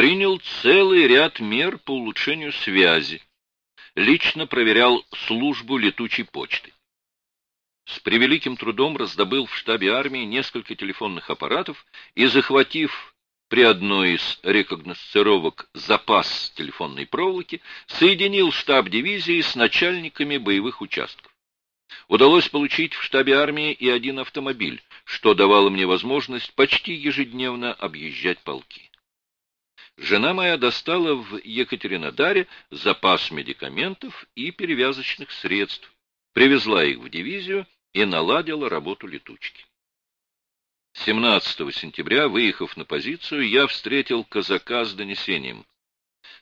принял целый ряд мер по улучшению связи, лично проверял службу летучей почты. С превеликим трудом раздобыл в штабе армии несколько телефонных аппаратов и, захватив при одной из рекогносцировок запас телефонной проволоки, соединил штаб дивизии с начальниками боевых участков. Удалось получить в штабе армии и один автомобиль, что давало мне возможность почти ежедневно объезжать полки. Жена моя достала в Екатеринодаре запас медикаментов и перевязочных средств, привезла их в дивизию и наладила работу летучки. 17 сентября, выехав на позицию, я встретил казака с донесением.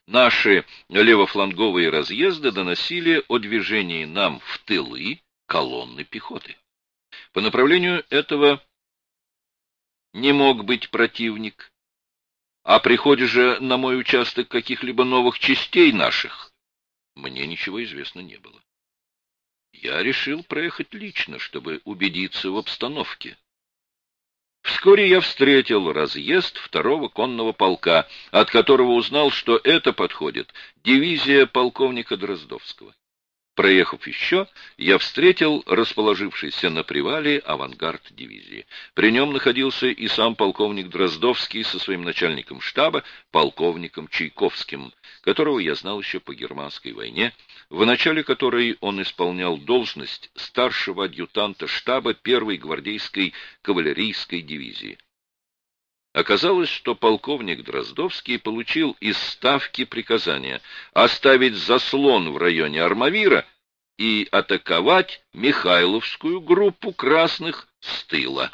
Наши левофланговые разъезды доносили о движении нам в тылы колонны пехоты. По направлению этого не мог быть противник. О приходе же на мой участок каких-либо новых частей наших мне ничего известно не было. Я решил проехать лично, чтобы убедиться в обстановке. Вскоре я встретил разъезд второго конного полка, от которого узнал, что это подходит дивизия полковника Дроздовского. Проехав еще, я встретил расположившийся на привале авангард дивизии. При нем находился и сам полковник Дроздовский со своим начальником штаба, полковником Чайковским, которого я знал еще по германской войне, в начале которой он исполнял должность старшего адъютанта штаба первой гвардейской кавалерийской дивизии. Оказалось, что полковник Дроздовский получил из Ставки приказание оставить заслон в районе Армавира и атаковать Михайловскую группу красных с тыла.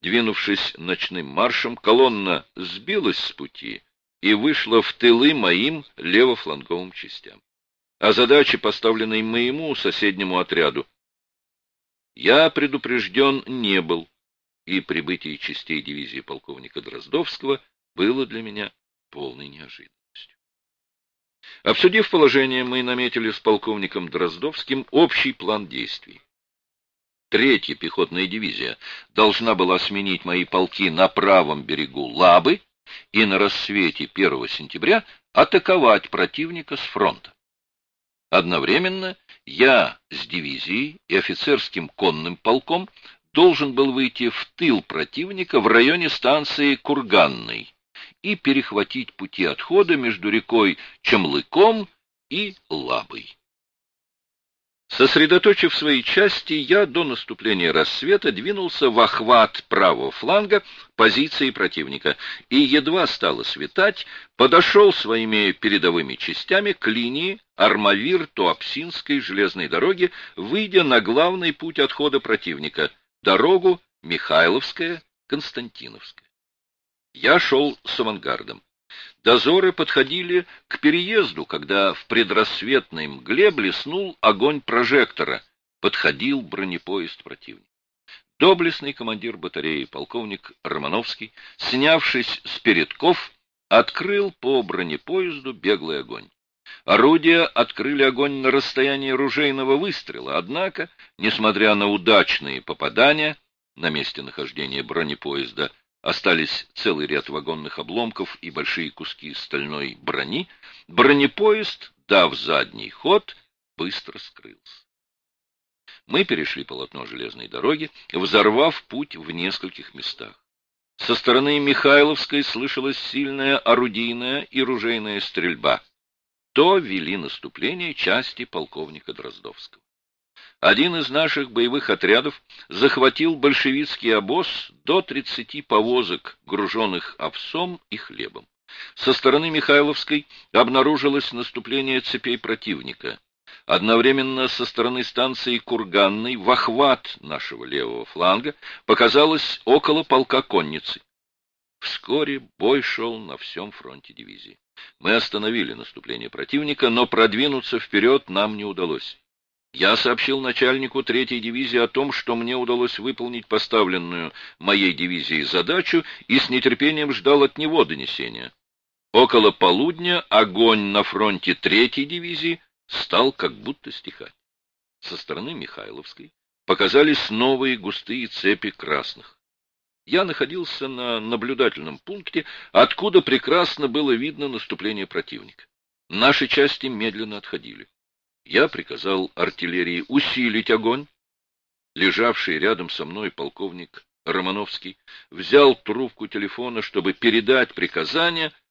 Двинувшись ночным маршем, колонна сбилась с пути и вышла в тылы моим левофланговым частям. О задаче, поставленной моему соседнему отряду, я предупрежден не был и прибытие частей дивизии полковника Дроздовского было для меня полной неожиданностью. Обсудив положение, мы наметили с полковником Дроздовским общий план действий. Третья пехотная дивизия должна была сменить мои полки на правом берегу Лабы и на рассвете 1 сентября атаковать противника с фронта. Одновременно я с дивизией и офицерским конным полком должен был выйти в тыл противника в районе станции Курганной и перехватить пути отхода между рекой Чемлыком и Лабой. Сосредоточив свои части, я до наступления рассвета двинулся в охват правого фланга позиции противника и, едва стало светать, подошел своими передовыми частями к линии Армавир-Туапсинской железной дороги, выйдя на главный путь отхода противника — дорогу Михайловская-Константиновская. Я шел с авангардом. Дозоры подходили к переезду, когда в предрассветной мгле блеснул огонь прожектора. Подходил бронепоезд противника. Доблестный командир батареи, полковник Романовский, снявшись с передков, открыл по бронепоезду беглый огонь. Орудия открыли огонь на расстоянии ружейного выстрела, однако, несмотря на удачные попадания, на месте нахождения бронепоезда остались целый ряд вагонных обломков и большие куски стальной брони, бронепоезд, дав задний ход, быстро скрылся. Мы перешли полотно железной дороги, взорвав путь в нескольких местах. Со стороны Михайловской слышалась сильная орудийная и ружейная стрельба то вели наступление части полковника Дроздовского. Один из наших боевых отрядов захватил большевистский обоз до 30 повозок, груженных овсом и хлебом. Со стороны Михайловской обнаружилось наступление цепей противника. Одновременно со стороны станции Курганной в охват нашего левого фланга показалось около полка конницы. Вскоре бой шел на всем фронте дивизии. Мы остановили наступление противника, но продвинуться вперед нам не удалось. Я сообщил начальнику третьей дивизии о том, что мне удалось выполнить поставленную моей дивизией задачу и с нетерпением ждал от него донесения. Около полудня огонь на фронте третьей дивизии стал как будто стихать. Со стороны Михайловской показались новые густые цепи красных. Я находился на наблюдательном пункте, откуда прекрасно было видно наступление противника. Наши части медленно отходили. Я приказал артиллерии усилить огонь. Лежавший рядом со мной полковник Романовский взял трубку телефона, чтобы передать приказание —